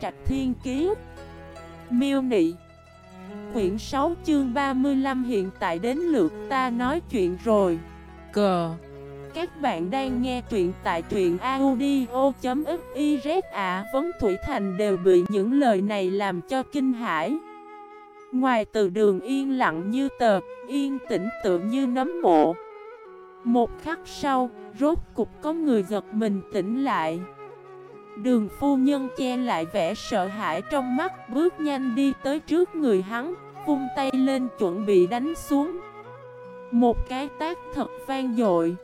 Trạch Thiên Kiế Miêu Nị. Quyển 6 chương 35 hiện tại đến lượt ta nói chuyện rồi. Cờ. Các bạn đang nghe truyện tại truyện audio.xyz ạ Vấn Thủy Thành đều bị những lời này làm cho kinh hãi. Ngoài từ đường yên lặng như tờ, yên tĩnh tựa như nấm mộ. Một khắc sau, rốt cục có người giật mình tỉnh lại. Đường phu nhân che lại vẻ sợ hãi trong mắt, Bước nhanh đi tới trước người hắn, Vung tay lên chuẩn bị đánh xuống. Một cái tác thật vang dội.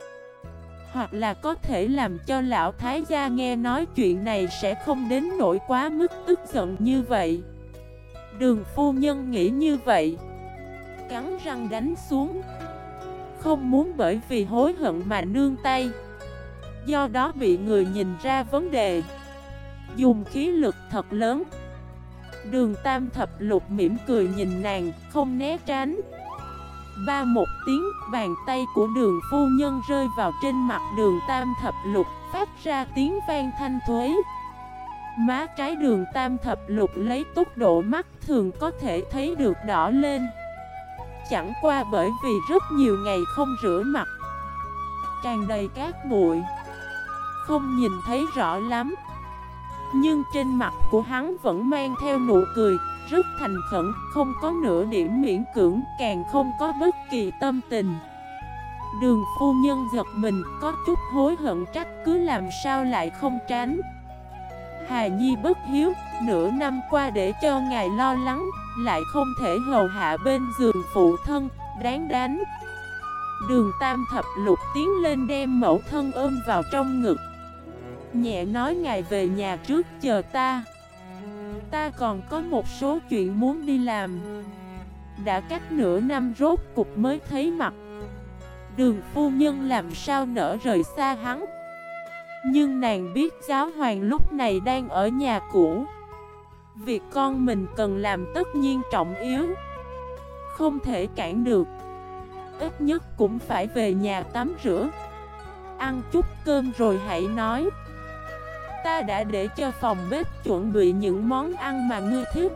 Hoặc là có thể làm cho lão thái gia nghe nói chuyện này sẽ không đến nỗi quá mức tức giận như vậy. Đường phu nhân nghĩ như vậy. Cắn răng đánh xuống. Không muốn bởi vì hối hận mà nương tay. Do đó bị người nhìn ra vấn đề. Dùng khí lực thật lớn. Đường tam thập lục mỉm cười nhìn nàng, không né tránh. Ba một tiếng, bàn tay của đường phu nhân rơi vào trên mặt đường tam thập lục Phát ra tiếng vang thanh thuế. Má trái đường tam thập lục lấy tốc độ mắt thường có thể thấy được đỏ lên. Chẳng qua bởi vì rất nhiều ngày không rửa mặt Tràn đầy cát bụi Không nhìn thấy rõ lắm. Nhưng trên mặt của hắn vẫn mang theo nụ cười Rất thành khẩn, không có nửa điểm miễn cưỡng Càng không có bất kỳ tâm tình Đường phu nhân giật mình có chút hối hận trách cứ làm sao lại không tránh Hà Nhi bất hiếu, nửa năm qua để cho ngài lo lắng, lại không thể hầu hạ bên giường phụ thân, đáng đánh. Đường Tam Thập Lục tiến lên đem mẫu thân ôm vào trong ngực. Nhẹ nói ngài về nhà trước, chờ ta. Ta còn có một số chuyện muốn đi làm. Đã cách nửa năm rốt cục mới thấy mặt. Đường phu nhân làm sao nỡ rời xa hắn. Nhưng nàng biết giáo hoàng lúc này đang ở nhà cũ Việc con mình cần làm tất nhiên trọng yếu Không thể cản được Ít nhất cũng phải về nhà tắm rửa Ăn chút cơm rồi hãy nói Ta đã để cho phòng bếp chuẩn bị những món ăn mà ngươi thích.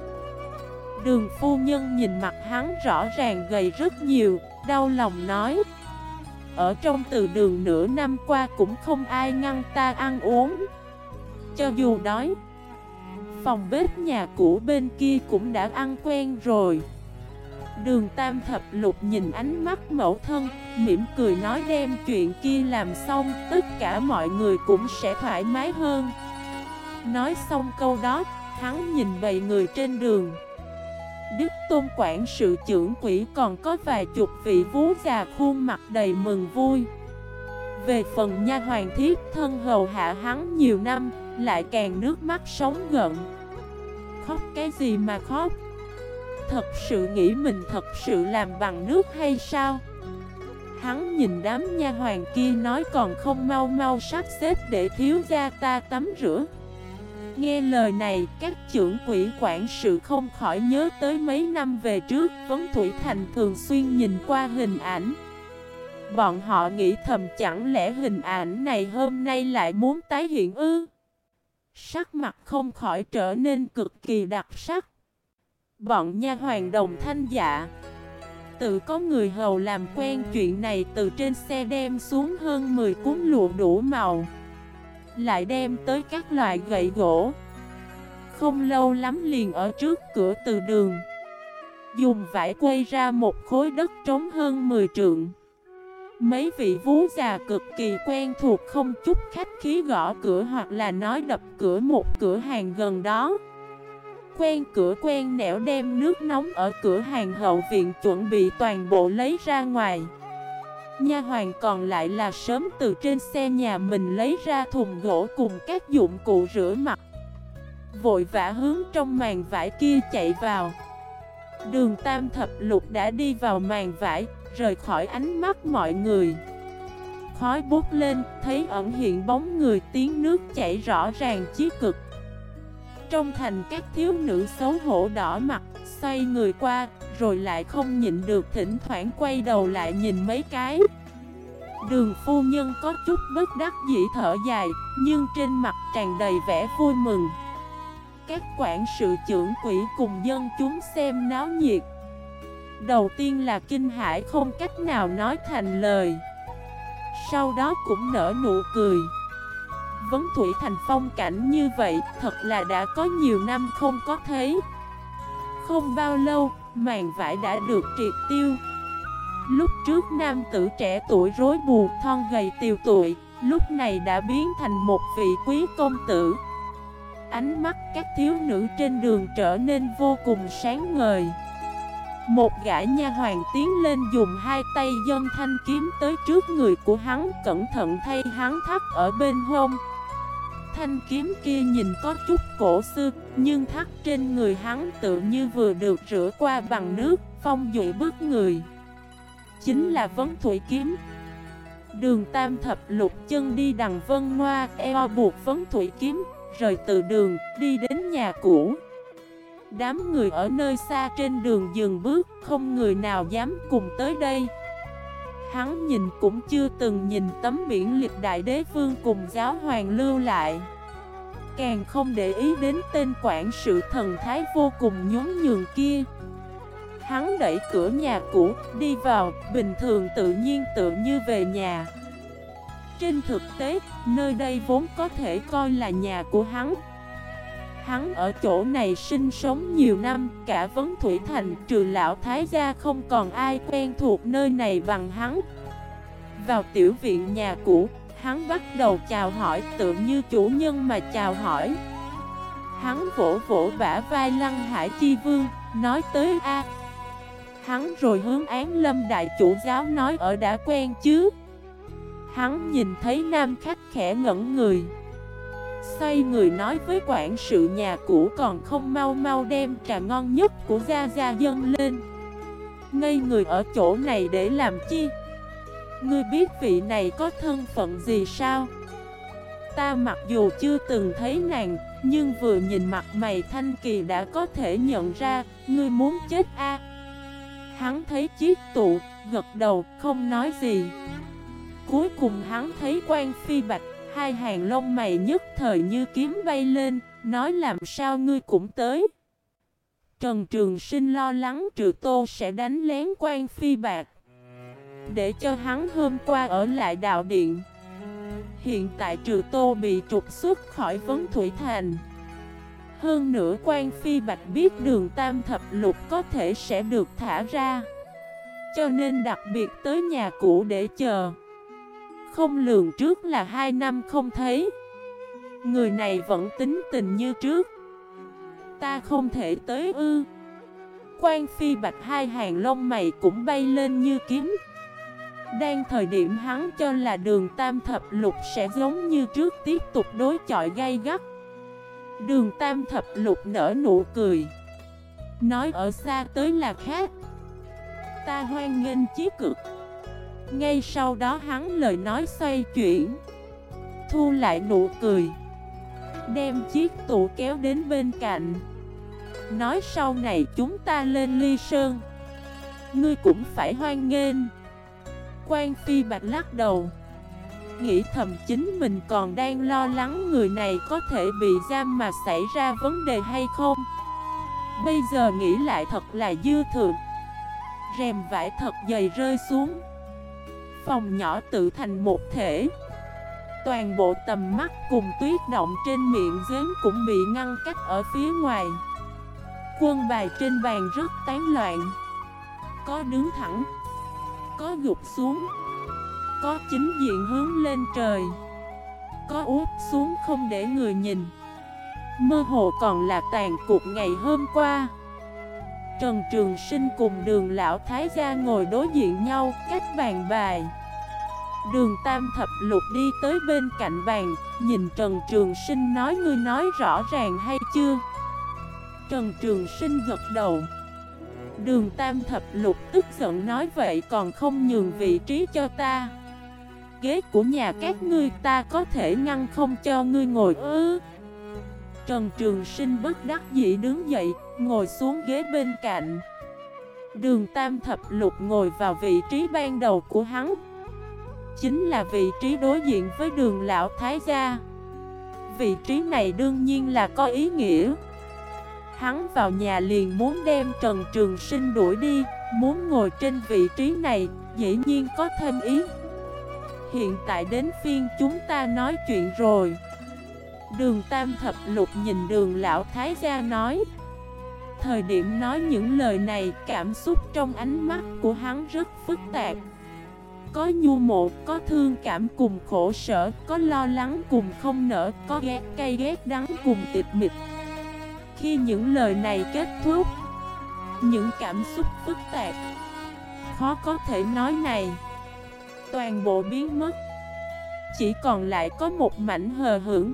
Đường phu nhân nhìn mặt hắn rõ ràng gầy rất nhiều, Đau lòng nói. Ở trong từ đường nửa năm qua cũng không ai ngăn ta ăn uống. Cho dù đói, Phòng bếp nhà cũ bên kia cũng đã ăn quen rồi. Đường Tam Thập Lục nhìn ánh mắt mẫu thân, Mỉm cười nói đem chuyện kia làm xong, Tất cả mọi người cũng sẽ thoải mái hơn. Nói xong câu đó, Hắn nhìn bầy người trên đường. Đức Tôn quản sự trưởng quỷ còn có vài chục vị vú già khuôn mặt đầy mừng vui. Về phần nha hoàng thiết thân hầu hạ hắn nhiều năm, Lại càng nước mắt sống gận Khóc cái gì mà khóc? Thật sự nghĩ mình thật sự làm bằng nước hay sao? Hắn nhìn đám nha hoàng kia nói còn không mau mau sắp xếp để thiếu gia ta tắm rửa. Nghe lời này, các trưởng quỹ quản sự không khỏi nhớ tới mấy năm về trước Vấn Thủy Thành thường xuyên nhìn qua hình ảnh. Bọn họ nghĩ thầm chẳng lẽ hình ảnh này hôm nay lại muốn tái hiện ư? Sắc mặt không khỏi trở nên cực kỳ đặc sắc. Bọn nha hoàng đồng thanh dạ Tự có người hầu làm quen chuyện này từ trên xe đem xuống hơn 10 cuốn lụa đủ màu. Lại đem tới các loại gậy gỗ. Không lâu lắm liền ở trước cửa từ đường. Dùng vải quay ra một khối đất trống hơn 10 trượng. Mấy vị vú già cực kỳ quen thuộc không chút khách khí gõ cửa hoặc là nói đập cửa một cửa hàng gần đó. Quen, cửa quen nẻo đem nước nóng ở cửa hàng hậu viện chuẩn bị toàn bộ lấy ra ngoài. Nha hoàng còn lại là sớm từ trên xe nhà mình lấy ra thùng gỗ cùng các dụng cụ rửa mặt. Vội vã hướng trong màn vải kia chạy vào. Đường tam thập lục đã đi vào màn vải, Rời khỏi ánh mắt mọi người. Khói bút lên, Thấy ẩn hiện bóng người, tiếng nước chảy rõ ràng, chí cực. Trong thành các thiếu nữ xấu hổ đỏ mặt, Xoay người qua, rồi lại không nhịn được, thỉnh thoảng quay đầu lại nhìn mấy cái. Đường phu nhân có chút bất đắc dĩ thở dài, Nhưng trên mặt tràn đầy vẻ vui mừng. Các quản sự trưởng quỹ cùng dân chúng xem náo nhiệt. Đầu tiên là kinh hải không cách nào nói thành lời. Sau đó cũng nở nụ cười. Vấn Thủy Thành phong cảnh như vậy, Thật là đã có nhiều năm không có thấy. Không bao lâu, Màn vải đã được triệt tiêu. Lúc trước nam tử trẻ tuổi rối bù, thon gầy tiều tuổi Lúc này đã biến thành một vị quý công tử. Ánh mắt các thiếu nữ trên đường trở nên vô cùng sáng ngời. Một gã nha hoàng tiến lên dùng hai tay dân thanh kiếm tới trước người của hắn, Cẩn thận thay hắn thắt ở bên hông. Thanh kiếm kia nhìn có chút cổ xưa, Nhưng thắt trên người hắn tự như vừa được rửa qua bằng nước, Phong dụy bước người. Chính là vấn thủy kiếm. Đường tam thập lục chân đi đằng vân hoa, Eo buộc vấn thủy kiếm, Rời từ đường, đi đến nhà cũ. Đám người ở nơi xa trên đường dừng bước, Không người nào dám cùng tới đây. Hắn nhìn cũng chưa từng nhìn tấm biển liệt đại đế vương cùng giáo hoàng lưu lại. Càng không để ý đến tên quản sự thần thái vô cùng nhún nhường kia. Hắn đẩy cửa nhà cũ, đi vào, bình thường tự nhiên tự như về nhà. Trên thực tế, nơi đây vốn có thể coi là nhà của hắn. Hắn ở chỗ này sinh sống nhiều năm, cả vấn thủy thành trừ lão thái gia không còn ai quen thuộc nơi này bằng hắn. Vào tiểu viện nhà cũ, hắn bắt đầu chào hỏi tự như chủ nhân mà chào hỏi. Hắn vỗ vỗ bả vai lăng hải chi vương, nói tới A. Hắn rồi hướng án lâm đại chủ giáo nói ở đã quen chứ? Hắn nhìn thấy nam khách khẽ ngẩn người. Xoay người nói với quản sự nhà cũ còn không mau mau đem trà ngon nhất của Gia Gia dâng lên. Ngây người ở chỗ này để làm chi? Ngươi biết vị này có thân phận gì sao? Ta mặc dù chưa từng thấy nàng Nhưng vừa nhìn mặt mày thanh kỳ đã có thể nhận ra Ngươi muốn chết a? Hắn thấy chiếc tụ, gật đầu, không nói gì. Cuối cùng hắn thấy quan phi bạch Hai hàng lông mày nhất thời như kiếm bay lên, Nói làm sao ngươi cũng tới. Trần Trường Sinh lo lắng trừ tô sẽ đánh lén quan phi bạc, Để cho hắn hôm qua ở lại đạo điện. Hiện tại trừ tô bị trục xuất khỏi vấn thủy thành, hơn nữa quan phi bạch biết đường tam thập lục có thể sẽ được thả ra, Cho nên đặc biệt tới nhà cũ để chờ. Không lường trước là hai năm không thấy. Người này vẫn tính tình như trước. Ta không thể tới ư. Quan phi bạch hai hàng lông mày cũng bay lên như kiếm. Đang thời điểm hắn cho là đường tam thập lục sẽ giống như trước tiếp tục đối chọi gay gắt. Đường tam thập lục nở nụ cười. Nói ở xa tới là khác. Ta hoan nghênh chí cực. Ngay sau đó hắn lời nói xoay chuyển. Thu lại nụ cười. Đem chiếc tủ kéo đến bên cạnh. Nói sau này chúng ta lên ly sơn. Ngươi cũng phải hoan nghênh. Quan Phi Bạch lắc đầu. Nghĩ thầm chính mình còn đang lo lắng người này có thể bị giam mà xảy ra vấn đề hay không. Bây giờ nghĩ lại thật là dư thượng Rèm vải thật dày rơi xuống. Phòng nhỏ tự thành một thể. Toàn bộ tầm mắt cùng tuyết động trên miệng giếng cũng bị ngăn cách ở phía ngoài. Quân bài trên bàn rất tán loạn. Có đứng thẳng, Có gục xuống, có chính diện hướng lên trời, Có úp xuống không để người nhìn. Mơ hồ còn là tàn cuộc ngày hôm qua. Trần Trường Sinh cùng đường lão Thái gia ngồi đối diện nhau, cách bàn bài. Đường Tam Thập Lục đi tới bên cạnh bàn, nhìn Trần Trường Sinh nói ngươi nói rõ ràng hay chưa? Trần Trường Sinh gật đầu. Đường Tam Thập Lục tức giận nói vậy còn không nhường vị trí cho ta. Ghế của nhà các ngươi ta có thể ngăn không cho ngươi ngồi ư? Trần Trường Sinh bất đắc dĩ đứng dậy, ngồi xuống ghế bên cạnh. Đường Tam Thập Lục ngồi vào vị trí ban đầu của hắn. Chính là vị trí đối diện với đường Lão Thái Gia. Vị trí này đương nhiên là có ý nghĩa. Hắn vào nhà liền muốn đem Trần Trường Sinh đuổi đi Muốn ngồi trên vị trí này Dĩ nhiên có thêm ý. Hiện tại đến phiên chúng ta nói chuyện rồi. Đường Tam Thập Lục nhìn đường Lão Thái Gia nói. Thời điểm nói những lời này Cảm xúc trong ánh mắt của hắn rất phức tạp. Có nhu mộ, có thương cảm cùng khổ sở Có lo lắng cùng không nở Có ghét cay ghét đắng cùng tịch mịch. Khi những lời này kết thúc Những cảm xúc phức tạp. Khó có thể nói này. Toàn bộ biến mất. Chỉ còn lại có một mảnh hờ hững.